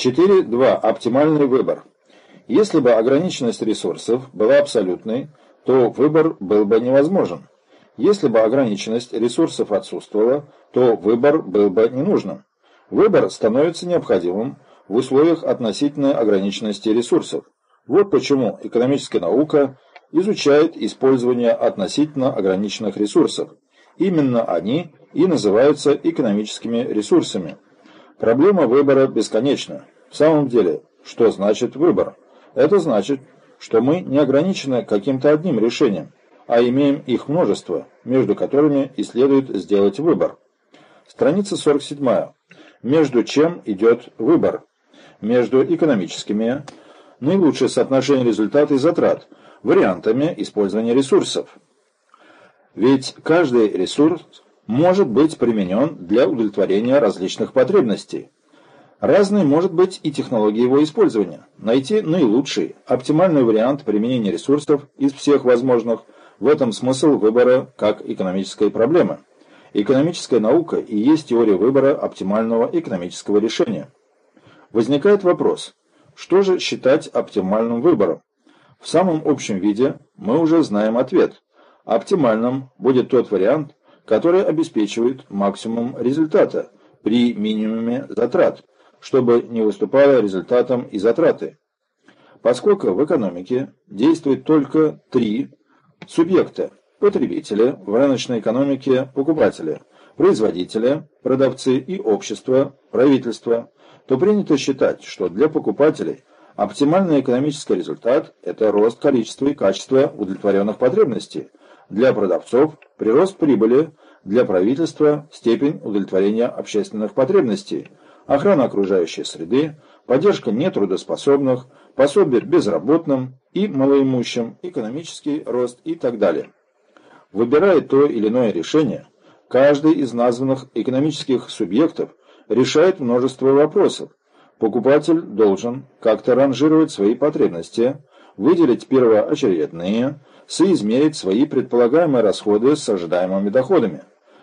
4.2. Оптимальный выбор. Если бы ограниченность ресурсов была абсолютной, то выбор был бы невозможен. Если бы ограниченность ресурсов отсутствовала, то выбор был бы ненужным. Выбор становится необходимым в условиях относительной ограниченности ресурсов. Вот почему экономическая наука изучает использование относительно ограниченных ресурсов. Именно они и называются экономическими ресурсами. Проблема выбора бесконечна. В самом деле, что значит выбор? Это значит, что мы не ограничены каким-то одним решением, а имеем их множество, между которыми и следует сделать выбор. Страница 47. Между чем идет выбор? Между экономическими, наилучшее соотношение результата и затрат, вариантами использования ресурсов. Ведь каждый ресурс может быть применен для удовлетворения различных потребностей. Разной может быть и технология его использования. Найти наилучший, оптимальный вариант применения ресурсов из всех возможных – в этом смысл выбора как экономической проблемы. Экономическая наука и есть теория выбора оптимального экономического решения. Возникает вопрос, что же считать оптимальным выбором? В самом общем виде мы уже знаем ответ. Оптимальным будет тот вариант, который обеспечивает максимум результата при минимуме затрат, чтобы не выступало результатом и затраты. Поскольку в экономике действует только три субъекта – потребители, в рыночной экономике – покупатели, производители, продавцы и общество, правительство, то принято считать, что для покупателей оптимальный экономический результат – это рост количества и качества удовлетворенных потребностей, для продавцов – прирост прибыли, для правительства – степень удовлетворения общественных потребностей, охрана окружающей среды, поддержка нетрудоспособных, пособие безработным и малоимущим, экономический рост и так далее. Выбирая то или иное решение, каждый из названных экономических субъектов решает множество вопросов. Покупатель должен как-то ранжировать свои потребности, выделить первоочередные, соизмерить свои предполагаемые расходы с ожидаемыми доходами.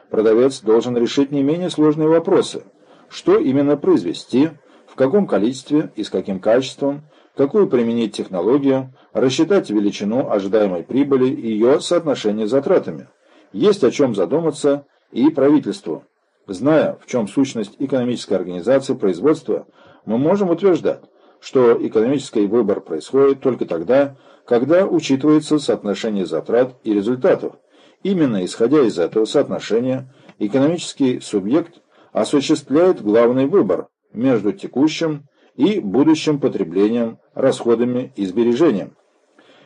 Продавец должен решить не менее сложные вопросы. Что именно произвести, в каком количестве и с каким качеством, какую применить технологию, рассчитать величину ожидаемой прибыли и ее соотношение с затратами. Есть о чем задуматься и правительству. Зная, в чем сущность экономической организации производства, мы можем утверждать, что экономический выбор происходит только тогда, когда учитывается соотношение затрат и результатов. Именно исходя из этого соотношения, экономический субъект осуществляет главный выбор между текущим и будущим потреблением, расходами и сбережением.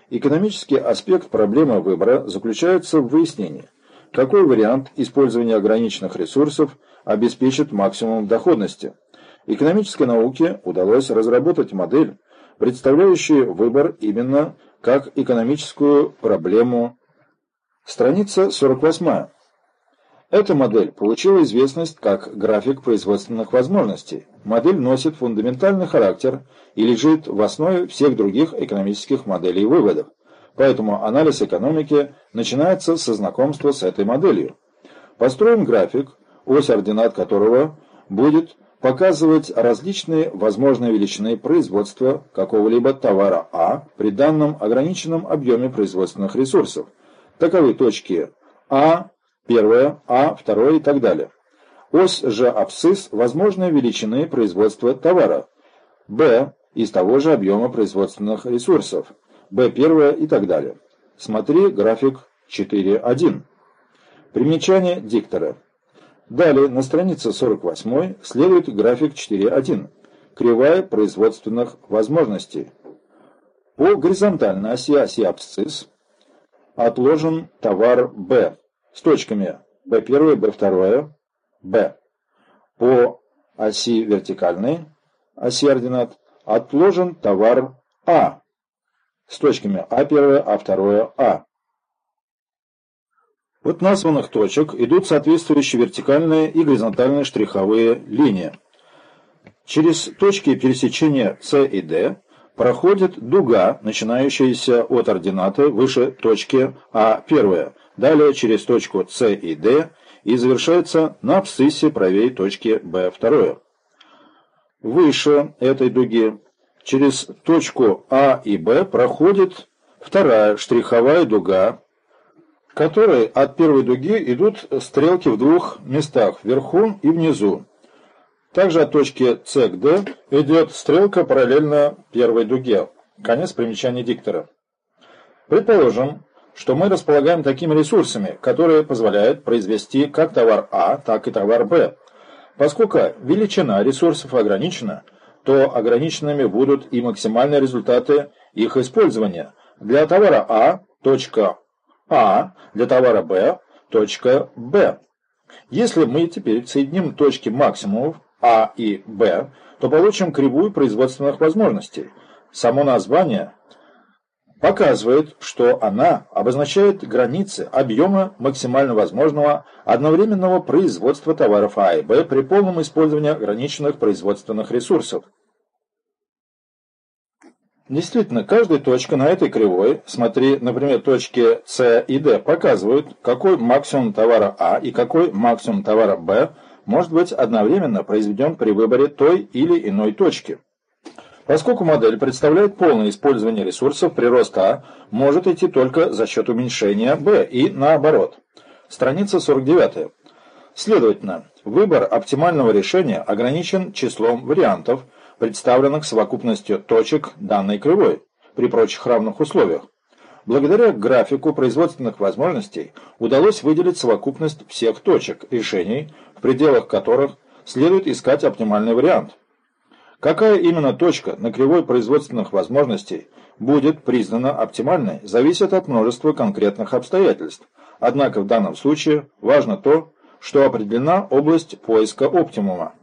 Экономический аспект проблемы выбора заключается в выяснении, какой вариант использования ограниченных ресурсов обеспечит максимум доходности. Экономической науке удалось разработать модель, представляющую выбор именно как экономическую проблему. Страница 48. Эта модель получила известность как график производственных возможностей. Модель носит фундаментальный характер и лежит в основе всех других экономических моделей и выводов. Поэтому анализ экономики начинается со знакомства с этой моделью. Построен график, ось ординат которого будет показывать различные возможные величины производства какого-либо товара А при данном ограниченном объеме производственных ресурсов. Таковы точки А, первое, А, второе и так далее. Ось же абсцисс – возможные величины производства товара. Б – из того же объема производственных ресурсов. Б первое и так далее. Смотри график 4.1. Примечание диктора. Далее на странице 48 следует график 4.1. Кривая производственных возможностей. По горизонтальной оси оси абсцисс отложен товар Б с точками B1, B2, B. По оси вертикальной, оси ординат, отложен товар А с точками А1, А2, А. От названных точек идут соответствующие вертикальные и горизонтальные штриховые линии. Через точки пересечения С и Д проходит дуга, начинающаяся от ордината выше точки А1, далее через точку С и Д и завершается на абсциссе правее точки B2. выше этой дуги через точку А и Б проходит вторая штриховая дуга, которой от первой дуги идут стрелки в двух местах, вверху и внизу. Также от точки С к D идет стрелка параллельно первой дуге. Конец примечания диктора. Предположим, что мы располагаем такими ресурсами, которые позволяют произвести как товар А, так и товар Б. Поскольку величина ресурсов ограничена, то ограниченными будут и максимальные результаты их использования. Для товара А – точка А, для товара Б – точка Б. Если мы теперь соединим точки максимумов А и Б, то получим кривую производственных возможностей. Само название показывает, что она обозначает границы объема максимально возможного одновременного производства товаров А и Б при полном использовании ограниченных производственных ресурсов. Действительно, каждая точка на этой кривой, смотри, например, точки С и Д, показывают, какой максимум товара А и какой максимум товара Б может быть одновременно произведен при выборе той или иной точки. Поскольку модель представляет полное использование ресурсов, прирост А может идти только за счет уменьшения Б и наоборот. Страница 49. Следовательно, выбор оптимального решения ограничен числом вариантов, представленных совокупностью точек данной кривой при прочих равных условиях. Благодаря графику производственных возможностей удалось выделить совокупность всех точек решений, в пределах которых следует искать оптимальный вариант. Какая именно точка на кривой производственных возможностей будет признана оптимальной, зависит от множества конкретных обстоятельств. Однако в данном случае важно то, что определена область поиска оптимума.